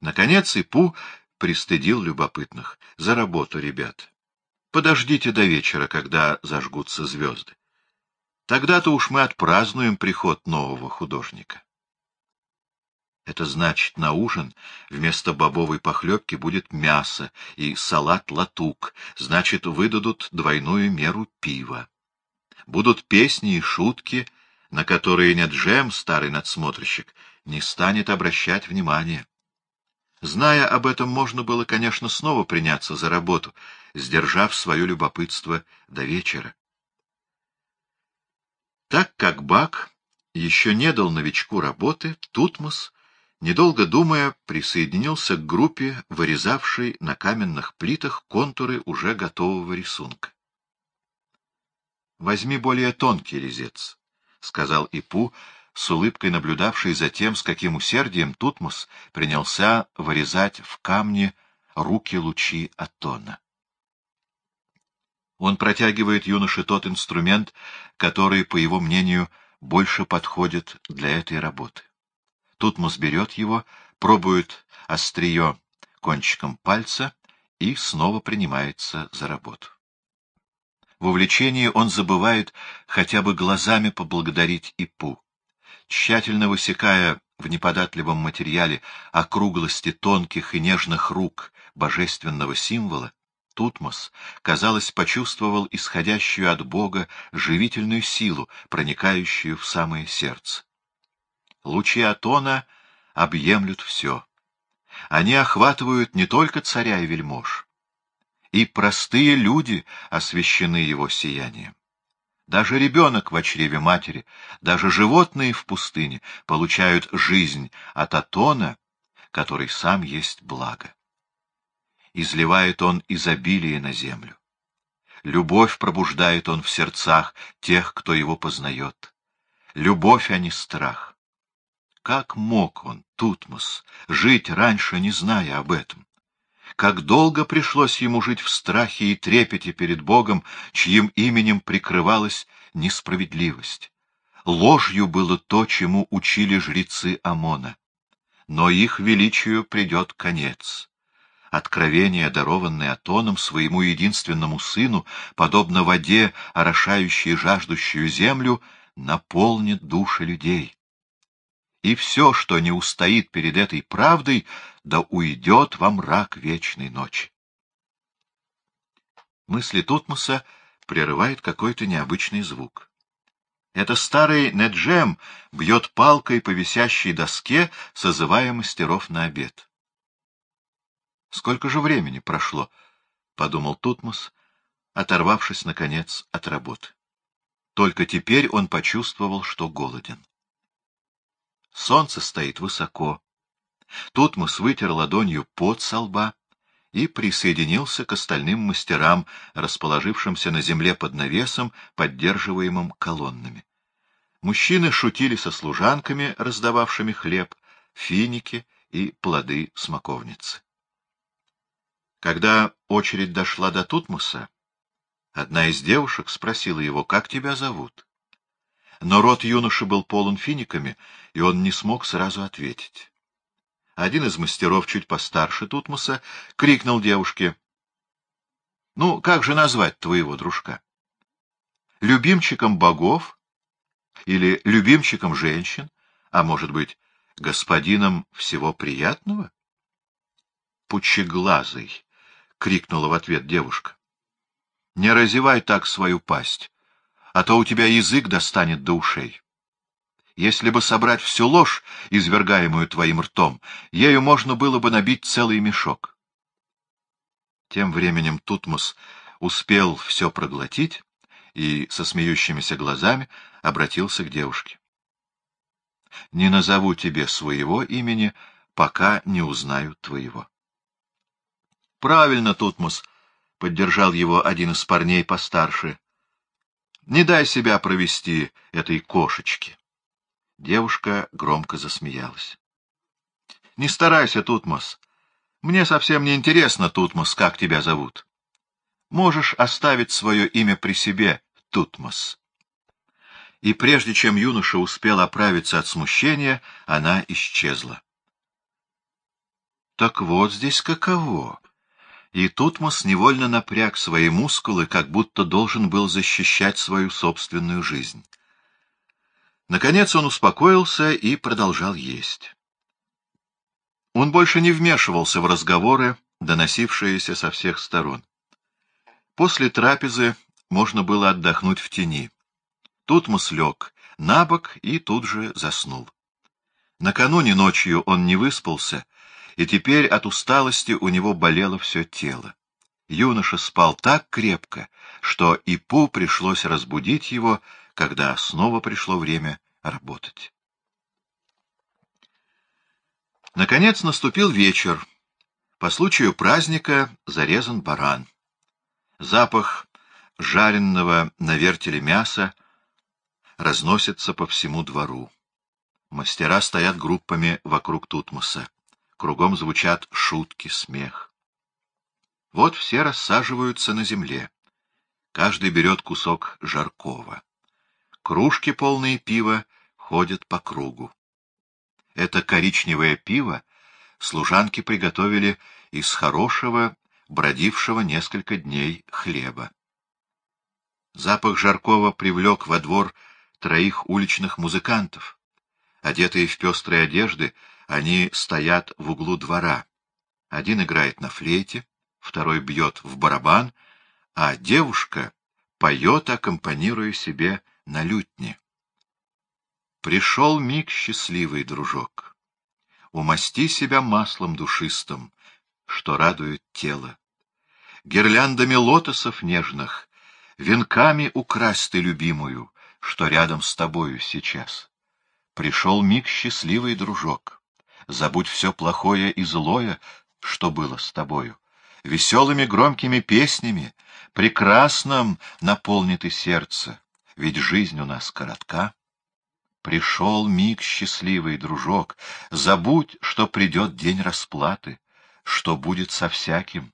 Наконец Ипу пристыдил любопытных. За работу, ребят. Подождите до вечера, когда зажгутся звезды. Тогда-то уж мы отпразднуем приход нового художника. Это значит, на ужин вместо бобовой похлебки будет мясо и салат-латук, значит, выдадут двойную меру пива. Будут песни и шутки, на которые нет Джем, старый надсмотрщик, не станет обращать внимания. Зная об этом, можно было, конечно, снова приняться за работу, сдержав свое любопытство до вечера. Так как Бак еще не дал новичку работы, Тутмос недолго думая, присоединился к группе, вырезавшей на каменных плитах контуры уже готового рисунка. — Возьми более тонкий резец, — сказал Ипу, с улыбкой наблюдавший за тем, с каким усердием Тутмос принялся вырезать в камне руки лучи Атона. Он протягивает юноше тот инструмент, который, по его мнению, больше подходит для этой работы. Тутмос берет его, пробует острие кончиком пальца и снова принимается за работу. В увлечении он забывает хотя бы глазами поблагодарить Ипу. Тщательно высекая в неподатливом материале округлости тонких и нежных рук божественного символа, Тутмос, казалось, почувствовал исходящую от Бога живительную силу, проникающую в самое сердце. Лучи Атона объемлют все. Они охватывают не только царя и вельмож. И простые люди освящены его сиянием. Даже ребенок в чреве матери, даже животные в пустыне получают жизнь от Атона, который сам есть благо. Изливает он изобилие на землю. Любовь пробуждает он в сердцах тех, кто его познает. Любовь, а не страх. Как мог он, Тутмос, жить раньше, не зная об этом? Как долго пришлось ему жить в страхе и трепете перед Богом, чьим именем прикрывалась несправедливость? Ложью было то, чему учили жрецы Амона. Но их величию придет конец. Откровение, дарованное Атоном своему единственному сыну, подобно воде, орошающей жаждущую землю, наполнит души людей и все, что не устоит перед этой правдой, да уйдет во мрак вечной ночи. Мысли Тутмоса прерывает какой-то необычный звук. Это старый Неджем бьет палкой по висящей доске, созывая мастеров на обед. «Сколько же времени прошло?» — подумал Тутмос, оторвавшись, наконец, от работы. Только теперь он почувствовал, что голоден. Солнце стоит высоко. Тутмос вытер ладонью пот со лба и присоединился к остальным мастерам, расположившимся на земле под навесом, поддерживаемым колоннами. Мужчины шутили со служанками, раздававшими хлеб, финики и плоды смоковницы. Когда очередь дошла до Тутмоса, одна из девушек спросила его, как тебя зовут? Но рот юноши был полон финиками, и он не смог сразу ответить. Один из мастеров, чуть постарше Тутмоса, крикнул девушке. — Ну, как же назвать твоего дружка? Любимчиком богов? Или любимчиком женщин? А может быть, господином всего приятного? — Пучеглазый! — крикнула в ответ девушка. — Не разевай так свою пасть а то у тебя язык достанет до ушей. Если бы собрать всю ложь, извергаемую твоим ртом, ею можно было бы набить целый мешок. Тем временем Тутмос успел все проглотить и со смеющимися глазами обратился к девушке. — Не назову тебе своего имени, пока не узнаю твоего. — Правильно, Тутмос, — поддержал его один из парней постарше. Не дай себя провести этой кошечке. Девушка громко засмеялась. — Не старайся, Тутмос. Мне совсем не интересно, Тутмос, как тебя зовут. Можешь оставить свое имя при себе, Тутмос. И прежде чем юноша успел оправиться от смущения, она исчезла. Так вот здесь каково. И Тутмос невольно напряг свои мускулы, как будто должен был защищать свою собственную жизнь. Наконец он успокоился и продолжал есть. Он больше не вмешивался в разговоры, доносившиеся со всех сторон. После трапезы можно было отдохнуть в тени. Тутмос лег на бок и тут же заснул. Накануне ночью он не выспался, и теперь от усталости у него болело все тело. Юноша спал так крепко, что Ипу пришлось разбудить его, когда снова пришло время работать. Наконец наступил вечер. По случаю праздника зарезан баран. Запах жареного на вертеле мяса разносится по всему двору. Мастера стоят группами вокруг Тутмоса. Кругом звучат шутки, смех. Вот все рассаживаются на земле. Каждый берет кусок жаркого. Кружки, полные пива, ходят по кругу. Это коричневое пиво служанки приготовили из хорошего, бродившего несколько дней хлеба. Запах жаркого привлек во двор троих уличных музыкантов. Одетые в пестрые одежды, они стоят в углу двора. Один играет на флейте, второй бьет в барабан, а девушка поет, аккомпанируя себе на лютне. Пришел миг счастливый, дружок. Умасти себя маслом душистым, что радует тело. Гирляндами лотосов нежных, венками украсть ты любимую, что рядом с тобою сейчас. Пришел миг счастливый, дружок. Забудь все плохое и злое, что было с тобою. Веселыми громкими песнями, прекрасным наполни ты сердце, ведь жизнь у нас коротка. Пришел миг счастливый, дружок, забудь, что придет день расплаты, что будет со всяким.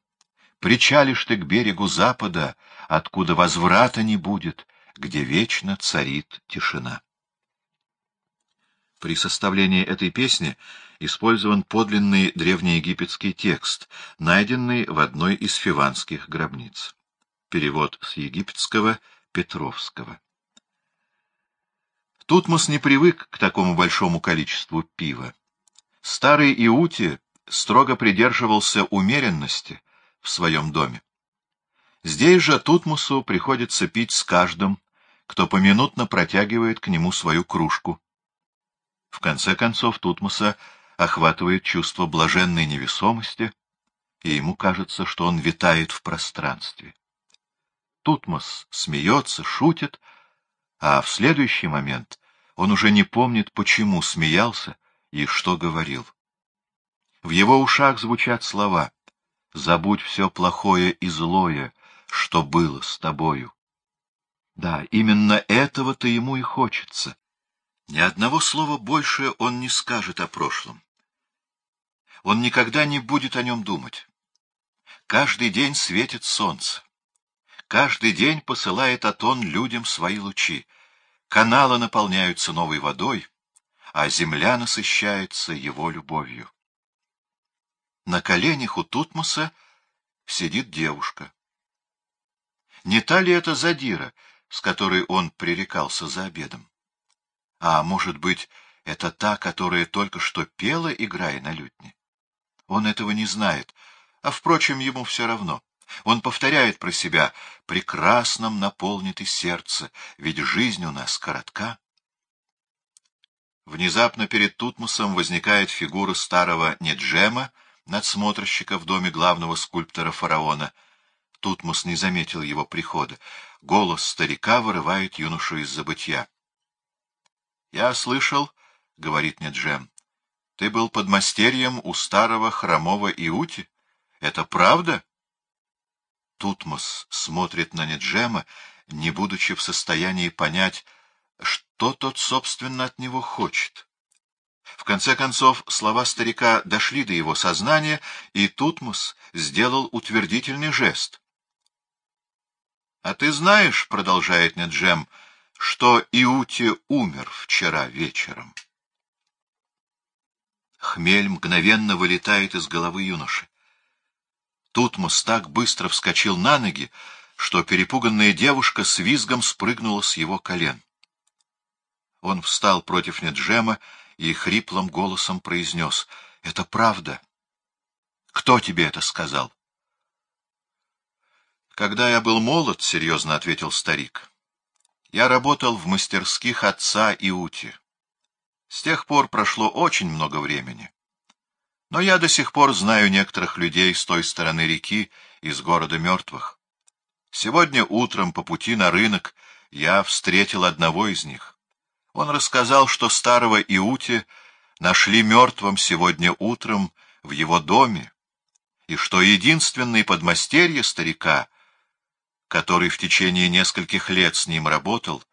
Причалишь ты к берегу запада, откуда возврата не будет, где вечно царит тишина. При составлении этой песни использован подлинный древнеегипетский текст, найденный в одной из фиванских гробниц. Перевод с египетского Петровского. Тутмос не привык к такому большому количеству пива. Старый Иути строго придерживался умеренности в своем доме. Здесь же Тутмосу приходится пить с каждым, кто поминутно протягивает к нему свою кружку. В конце концов Тутмоса охватывает чувство блаженной невесомости, и ему кажется, что он витает в пространстве. Тутмос смеется, шутит, а в следующий момент он уже не помнит, почему смеялся и что говорил. В его ушах звучат слова «Забудь все плохое и злое, что было с тобою». Да, именно этого-то ему и хочется ни одного слова больше он не скажет о прошлом. Он никогда не будет о нем думать. Каждый день светит солнце. Каждый день посылает Атон людям свои лучи. Каналы наполняются новой водой, а земля насыщается его любовью. На коленях у Тутмоса сидит девушка. Не та ли это задира, с которой он пререкался за обедом? А может быть, это та, которая только что пела, играя на лютне? Он этого не знает, а, впрочем, ему все равно. Он повторяет про себя «прекрасным наполнит и сердце, ведь жизнь у нас коротка». Внезапно перед Тутмосом возникает фигура старого Неджема, надсмотрщика в доме главного скульптора фараона. Тутмос не заметил его прихода. Голос старика вырывает юношу из забытья. Я слышал, — говорит мне Джем, — ты был подмастерьем у старого хромого Иути. Это правда? Тутмос смотрит на Неджема, не будучи в состоянии понять, что тот, собственно, от него хочет. В конце концов, слова старика дошли до его сознания, и Тутмос сделал утвердительный жест. — А ты знаешь, — продолжает Неджем, — что Иути умер вчера вечером. Хмель мгновенно вылетает из головы юноши. Тутмос так быстро вскочил на ноги, что перепуганная девушка с визгом спрыгнула с его колен. Он встал против Неджема и хриплым голосом произнес — Это правда. Кто тебе это сказал? Когда я был молод, — серьезно ответил старик, — я работал в мастерских отца Иути. С тех пор прошло очень много времени. Но я до сих пор знаю некоторых людей с той стороны реки, из города мертвых. Сегодня утром по пути на рынок я встретил одного из них. Он рассказал, что старого Иути нашли мертвым сегодня утром в его доме, и что единственный подмастерье старика, который в течение нескольких лет с ним работал,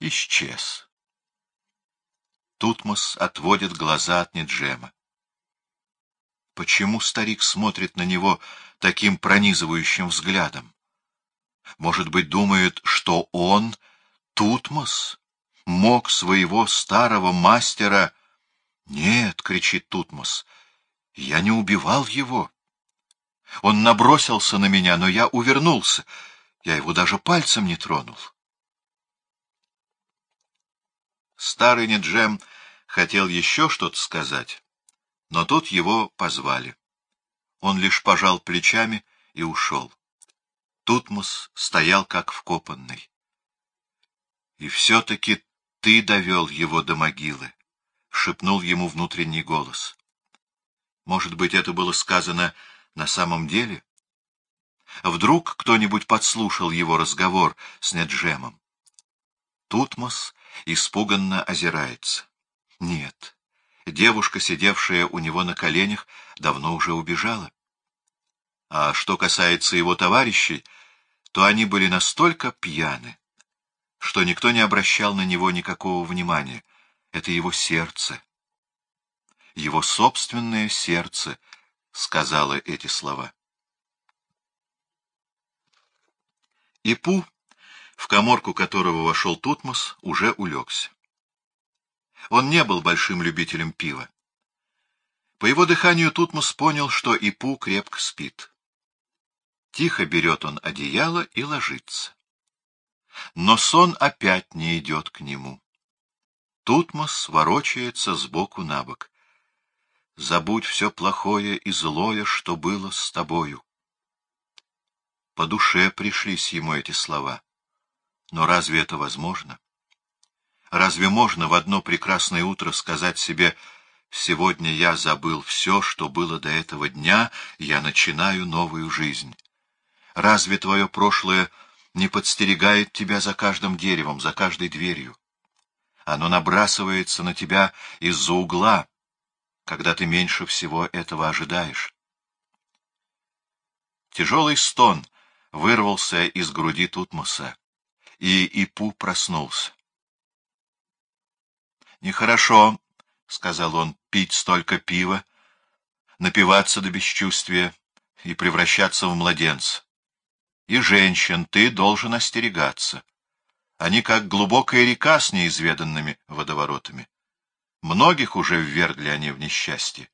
исчез. Тутмос отводит глаза от Неджема. Почему старик смотрит на него таким пронизывающим взглядом? Может быть, думает, что он, Тутмос, мог своего старого мастера... «Нет!» — кричит Тутмос. «Я не убивал его. Он набросился на меня, но я увернулся. Я его даже пальцем не тронул». Старый Неджем хотел еще что-то сказать, но тут его позвали. Он лишь пожал плечами и ушел. Тутмос стоял как вкопанный. И все-таки ты довел его до могилы, — шепнул ему внутренний голос. Может быть, это было сказано на самом деле? Вдруг кто-нибудь подслушал его разговор с Неджемом? Тутмос испуганно озирается. Нет, девушка, сидевшая у него на коленях, давно уже убежала. А что касается его товарищей, то они были настолько пьяны, что никто не обращал на него никакого внимания. Это его сердце. Его собственное сердце сказала эти слова. Ипу, в коморку которого вошел Тутмос, уже улегся. Он не был большим любителем пива. По его дыханию Тутмос понял, что Ипу крепко спит. Тихо берет он одеяло и ложится. Но сон опять не идет к нему. Тутмос ворочается сбоку на бок. Забудь все плохое и злое, что было с тобою. По душе пришлись ему эти слова. Но разве это возможно? Разве можно в одно прекрасное утро сказать себе «Сегодня я забыл все, что было до этого дня, я начинаю новую жизнь»? Разве твое прошлое не подстерегает тебя за каждым деревом, за каждой дверью? Оно набрасывается на тебя из-за угла, когда ты меньше всего этого ожидаешь. Тяжелый стон вырвался из груди Тутмоса, и Ипу проснулся. «Нехорошо», — сказал он, — «пить столько пива, напиваться до бесчувствия и превращаться в младенца. И женщин ты должен остерегаться. Они как глубокая река с неизведанными водоворотами. Многих уже ввергли они в несчастье.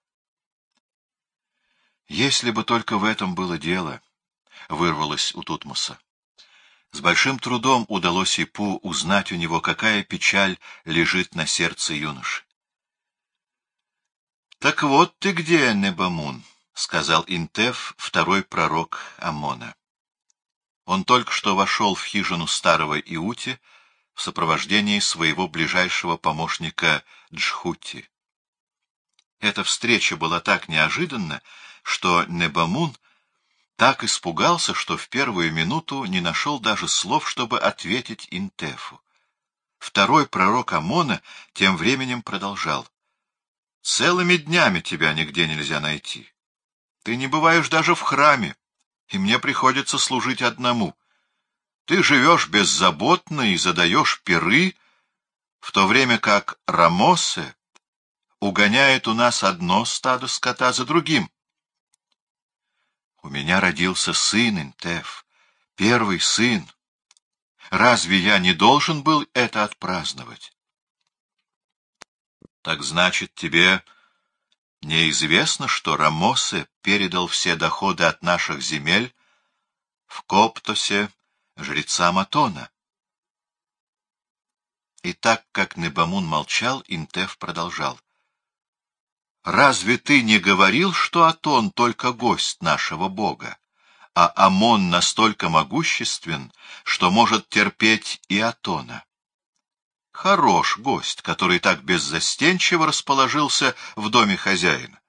Если бы только в этом было дело, — вырвалось у Тутмоса. С большим трудом удалось Ипу узнать у него, какая печаль лежит на сердце юноши. — Так вот ты где, Небамун, — сказал Интеф, второй пророк Амона. Он только что вошел в хижину старого Иути в сопровождении своего ближайшего помощника Джхути. Эта встреча была так неожиданна, что Небамун так испугался, что в первую минуту не нашел даже слов, чтобы ответить Интефу. Второй пророк Амона тем временем продолжал. «Целыми днями тебя нигде нельзя найти. Ты не бываешь даже в храме, и мне приходится служить одному. Ты живешь беззаботно и задаешь пиры, в то время как Рамосе угоняет у нас одно стадо скота за другим. У меня родился сын, Интеф, первый сын. Разве я не должен был это отпраздновать? Так значит, тебе неизвестно, что Рамосе передал все доходы от наших земель в Коптосе жрецам Атона. И так как Небамун молчал, Интеф продолжал. «Разве ты не говорил, что Атон только гость нашего бога, а Амон настолько могуществен, что может терпеть и Атона?» Хорош гость, который так беззастенчиво расположился в доме хозяина.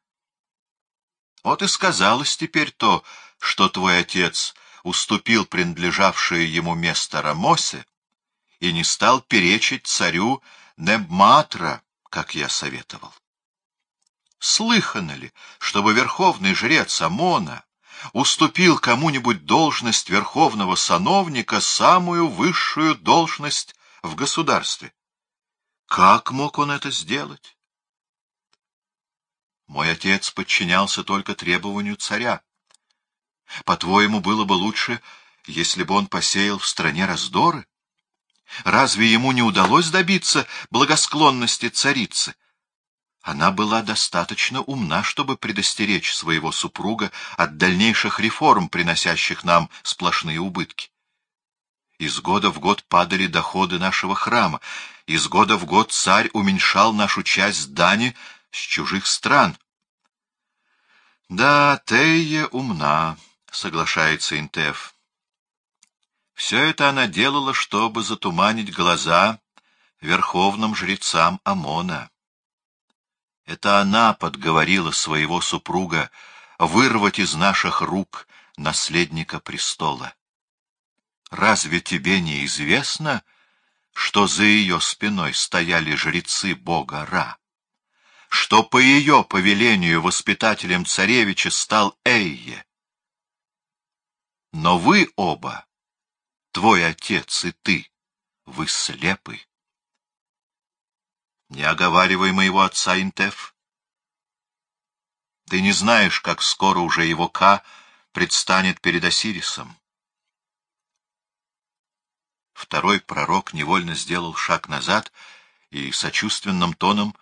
Вот и сказалось теперь то, что твой отец уступил принадлежавшее ему место Рамосе и не стал перечить царю Небматра, как я советовал. Слыхано ли, чтобы верховный жрец Амона уступил кому-нибудь должность верховного сановника, самую высшую должность в государстве. Как мог он это сделать? Мой отец подчинялся только требованию царя. По-твоему, было бы лучше, если бы он посеял в стране раздоры? Разве ему не удалось добиться благосклонности царицы? Она была достаточно умна, чтобы предостеречь своего супруга от дальнейших реформ, приносящих нам сплошные убытки. Из года в год падали доходы нашего храма. Из года в год царь уменьшал нашу часть дани с чужих стран. Да, Тея умна, соглашается Интеф. Все это она делала, чтобы затуманить глаза верховным жрецам Амона. Это она подговорила своего супруга вырвать из наших рук наследника престола. Разве тебе не известно, что за ее спиной стояли жрецы бога Ра? Что по ее повелению воспитателем царевича стал Эйе? Но вы оба, твой отец и ты, вы слепы. Не оговаривай моего отца Интеф. Ты не знаешь, как скоро уже его Ка предстанет перед Осирисом. Второй пророк невольно сделал шаг назад и сочувственным тоном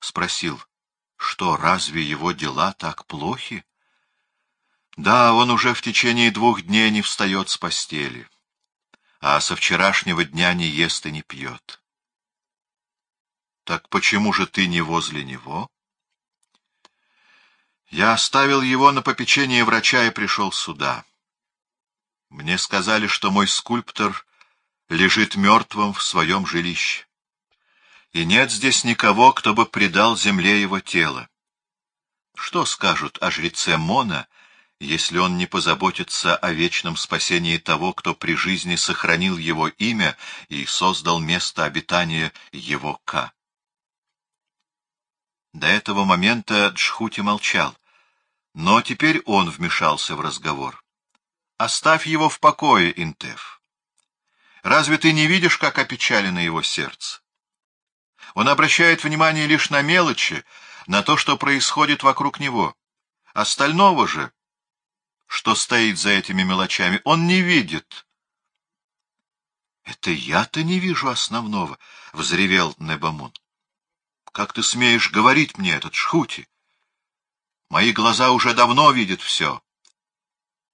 спросил, что разве его дела так плохи? Да, он уже в течение двух дней не встает с постели, а со вчерашнего дня не ест и не пьет. Так почему же ты не возле него? Я оставил его на попечение врача и пришел сюда. Мне сказали, что мой скульптор лежит мертвым в своем жилище. И нет здесь никого, кто бы предал земле его тело. Что скажут о жреце Мона, если он не позаботится о вечном спасении того, кто при жизни сохранил его имя и создал место обитания его Ка? До этого момента Джхути молчал, но теперь он вмешался в разговор. «Оставь его в покое, Интеф. Разве ты не видишь, как опечалено его сердце? Он обращает внимание лишь на мелочи, на то, что происходит вокруг него. Остального же, что стоит за этими мелочами, он не видит. — Это я-то не вижу основного, — взревел Небамун. — Как ты смеешь говорить мне этот шхути? Мои глаза уже давно видят все.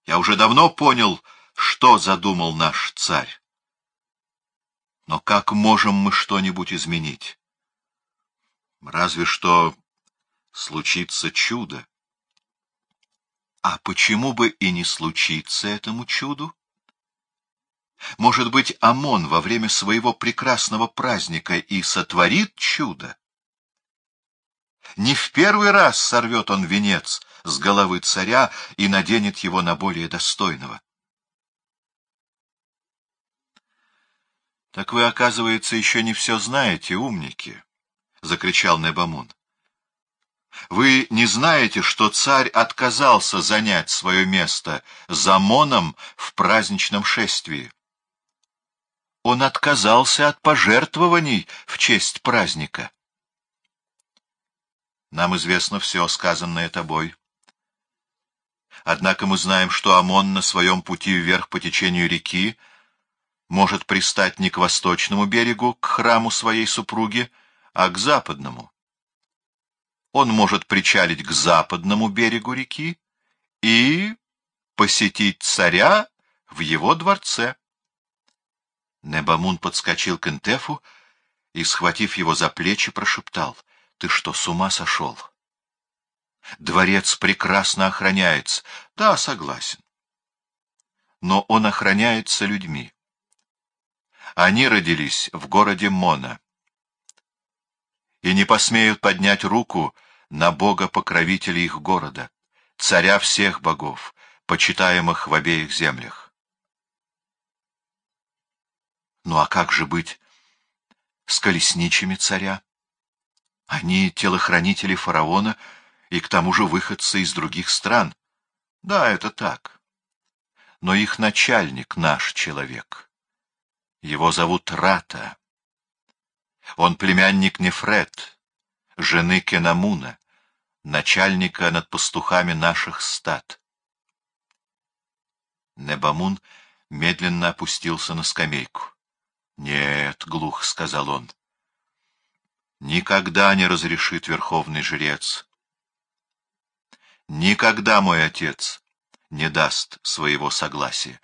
Я уже давно понял, что задумал наш царь. Но как можем мы что-нибудь изменить? Разве что случится чудо. А почему бы и не случиться этому чуду? Может быть, Амон во время своего прекрасного праздника и сотворит чудо? Не в первый раз сорвет он венец с головы царя и наденет его на более достойного. Так вы, оказывается, еще не все знаете, умники, — закричал Небамун. Вы не знаете, что царь отказался занять свое место за Моном в праздничном шествии? Он отказался от пожертвований в честь праздника. Нам известно все, сказанное тобой. Однако мы знаем, что Амон на своем пути вверх по течению реки может пристать не к восточному берегу, к храму своей супруги, а к западному. он может причалить к западному берегу реки и посетить царя в его дворце. Небамун подскочил к Интефу и, схватив его за плечи, прошептал, — Ты что, с ума сошел? Дворец прекрасно охраняется. Да, согласен. Но он охраняется людьми. Они родились в городе Мона и не посмеют поднять руку на бога-покровителя их города, царя всех богов, почитаемых в обеих землях. Ну а как же быть с колесничими царя? Они телохранители фараона и к тому же выходцы из других стран. Да, это так. Но их начальник наш человек. Его зовут Рата. Он племянник Нефред, жены Кенамуна, начальника над пастухами наших стад. Небамун медленно опустился на скамейку. — Нет, — глух сказал он, — никогда не разрешит верховный жрец. Никогда мой отец не даст своего согласия.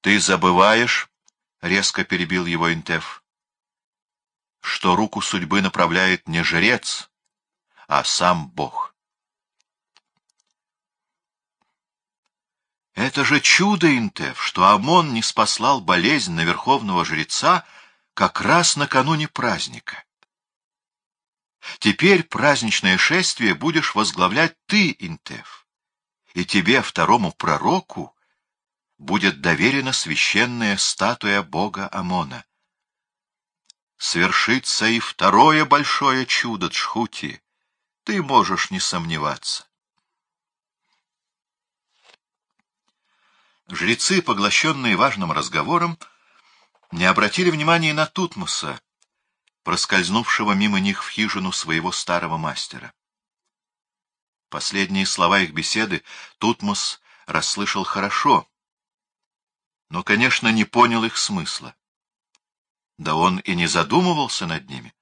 Ты забываешь, — резко перебил его Интеф, — что руку судьбы направляет не жрец, а сам Бог. Это же чудо, Интеф, что Амон не спаслал болезнь на верховного жреца как раз накануне праздника. Теперь праздничное шествие будешь возглавлять ты, Интеф, и тебе, второму пророку, будет доверена священная статуя бога Амона. Свершится и второе большое чудо Джхути, ты можешь не сомневаться. Жрецы, поглощенные важным разговором, не обратили внимания на Тутмоса, проскользнувшего мимо них в хижину своего старого мастера. Последние слова их беседы Тутмос расслышал хорошо, но, конечно, не понял их смысла. Да он и не задумывался над ними.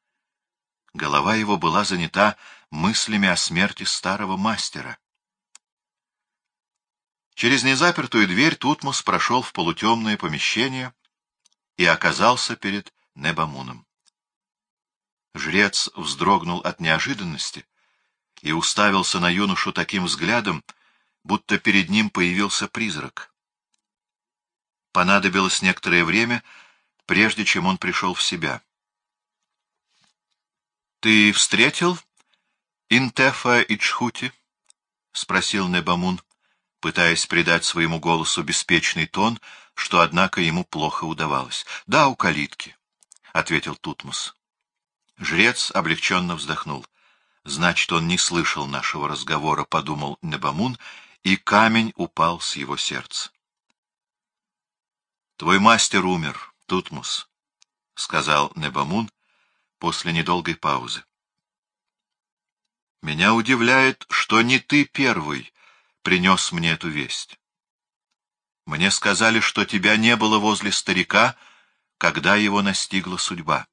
Голова его была занята мыслями о смерти старого мастера. Через незапертую дверь Тутмос прошел в полутемное помещение и оказался перед Небамуном. Жрец вздрогнул от неожиданности и уставился на юношу таким взглядом, будто перед ним появился призрак. Понадобилось некоторое время, прежде чем он пришел в себя. — Ты встретил Интефа и Чхути? — спросил Небамун, пытаясь придать своему голосу беспечный тон, что, однако, ему плохо удавалось. — Да, у калитки, — ответил Тутмос. Жрец облегченно вздохнул. — Значит, он не слышал нашего разговора, — подумал Небамун, и камень упал с его сердца. — Твой мастер умер, Тутмос, — сказал Небамун после недолгой паузы. — Меня удивляет, что не ты первый принес мне эту весть. Мне сказали, что тебя не было возле старика, когда его настигла судьба.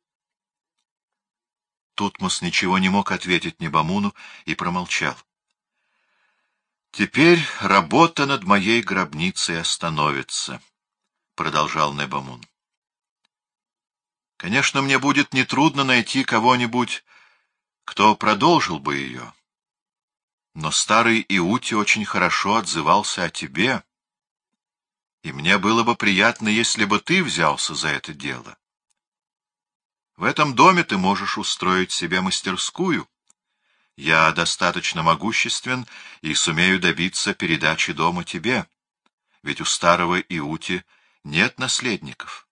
Тутмос ничего не мог ответить Небамуну и промолчал. «Теперь работа над моей гробницей остановится», — продолжал Небамун. «Конечно, мне будет нетрудно найти кого-нибудь, кто продолжил бы ее. Но старый Иути очень хорошо отзывался о тебе, и мне было бы приятно, если бы ты взялся за это дело. В этом доме ты можешь устроить себе мастерскую. Я достаточно могуществен и сумею добиться передачи дома тебе, ведь у старого Иути нет наследников.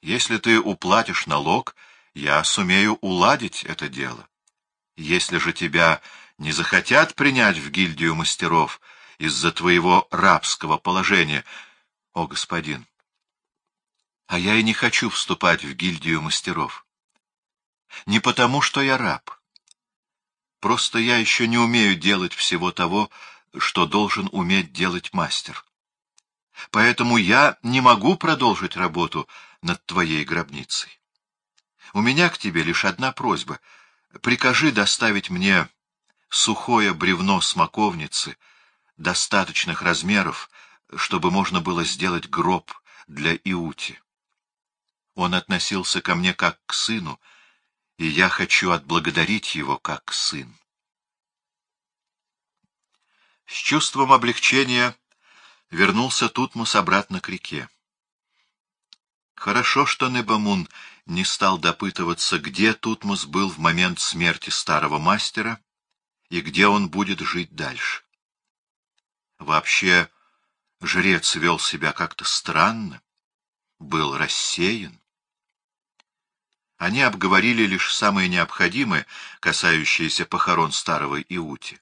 Если ты уплатишь налог, я сумею уладить это дело. Если же тебя не захотят принять в гильдию мастеров из-за твоего рабского положения, о, господин, а я и не хочу вступать в гильдию мастеров. Не потому, что я раб. Просто я еще не умею делать всего того, что должен уметь делать мастер. Поэтому я не могу продолжить работу над твоей гробницей. У меня к тебе лишь одна просьба. Прикажи доставить мне сухое бревно смоковницы достаточных размеров, чтобы можно было сделать гроб для Иути. Он относился ко мне как к сыну, и я хочу отблагодарить его как сын. С чувством облегчения вернулся Тутмос обратно к реке. Хорошо, что Небамун не стал допытываться, где Тутмос был в момент смерти старого мастера и где он будет жить дальше. Вообще, жрец вел себя как-то странно, был рассеян. Они обговорили лишь самые необходимые, касающиеся похорон старого Иути.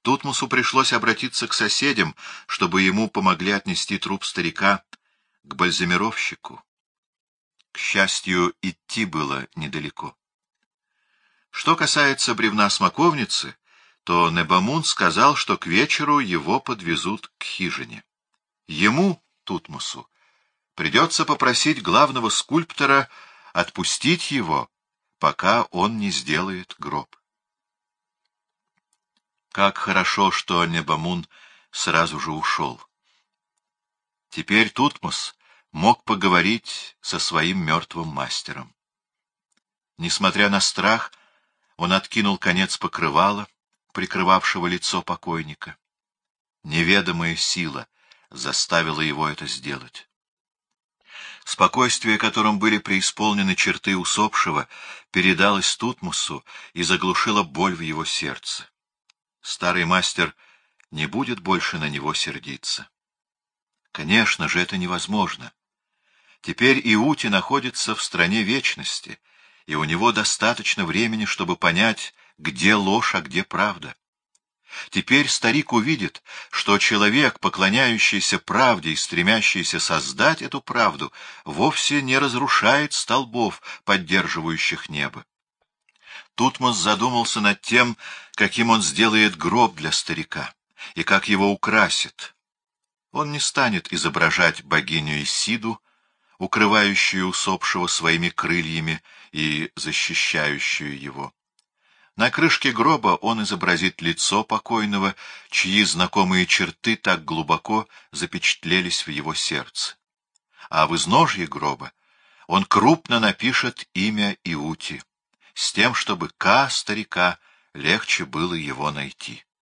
Тутмусу пришлось обратиться к соседям, чтобы ему помогли отнести труп старика к бальзамировщику. К счастью, идти было недалеко. Что касается бревна смоковницы, то Небамун сказал, что к вечеру его подвезут к хижине. Ему, Тутмусу, придется попросить главного скульптора отпустить его, пока он не сделает гроб. Как хорошо, что Небамун сразу же ушел. Теперь Тутмос мог поговорить со своим мертвым мастером. Несмотря на страх, он откинул конец покрывала, прикрывавшего лицо покойника. Неведомая сила заставила его это сделать. Спокойствие, которым были преисполнены черты усопшего, передалось Тутмусу и заглушило боль в его сердце. Старый мастер не будет больше на него сердиться. Конечно же, это невозможно. Теперь Иути находится в стране вечности, и у него достаточно времени, чтобы понять, где ложь, а где правда. Теперь старик увидит, что человек, поклоняющийся правде и стремящийся создать эту правду, вовсе не разрушает столбов, поддерживающих небо. Тутмос задумался над тем, каким он сделает гроб для старика и как его украсит. Он не станет изображать богиню Исиду, укрывающую усопшего своими крыльями и защищающую его. На крышке гроба он изобразит лицо покойного, чьи знакомые черты так глубоко запечатлелись в его сердце. А в изножье гроба он крупно напишет имя Иути с тем, чтобы Ка, старика, легче было его найти.